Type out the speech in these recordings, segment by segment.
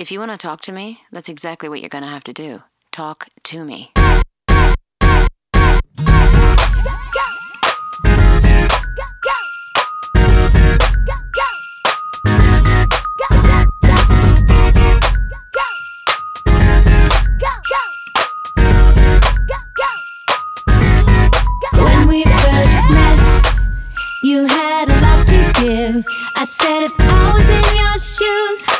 If you want to talk to me, that's exactly what you're going to have to do. Talk to me. When we first met, you had a lot to give. I said if I was in your shoes,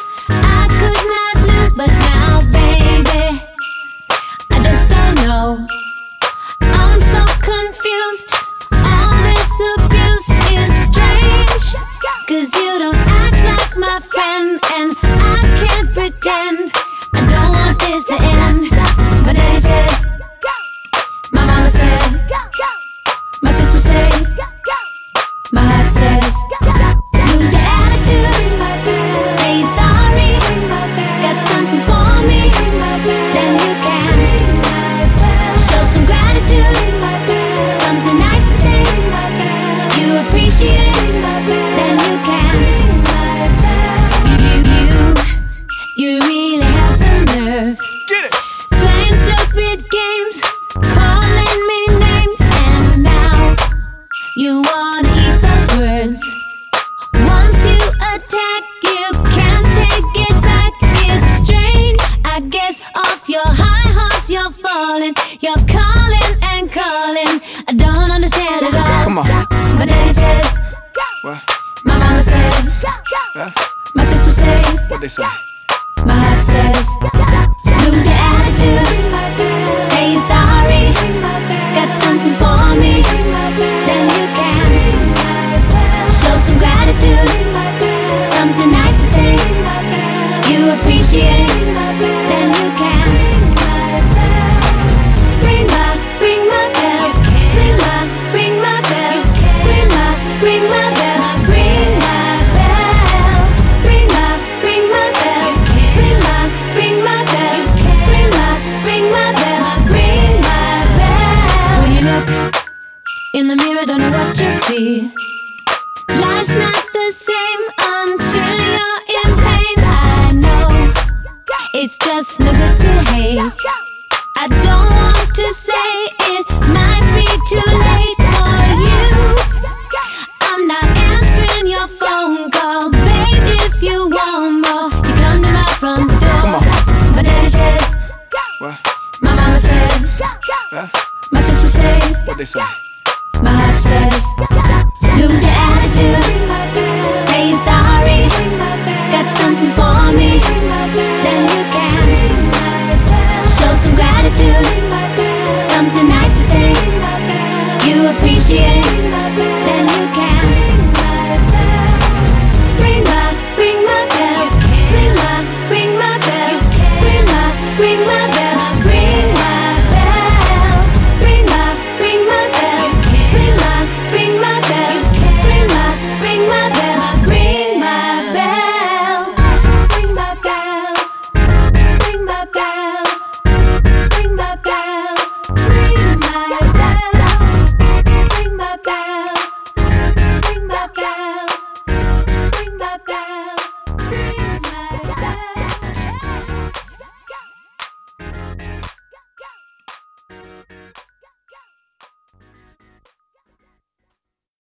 I don't understand it all. Come on. But they said, What? my mama said, Huh? my sister said. What they say? My heart says, lose your attitude, see. Life's not the same until you're in pain. I know it's just no good to hate. I don't want to say it might be too late for you. I'm not answering your phone call, babe. If you want more, you come to my front door. My daddy said, What? my mama said, Huh? my sister said, What they say? lose your attitude. Say sorry. Got something for me you can Show some gratitude. Something nice to say. You appreciate.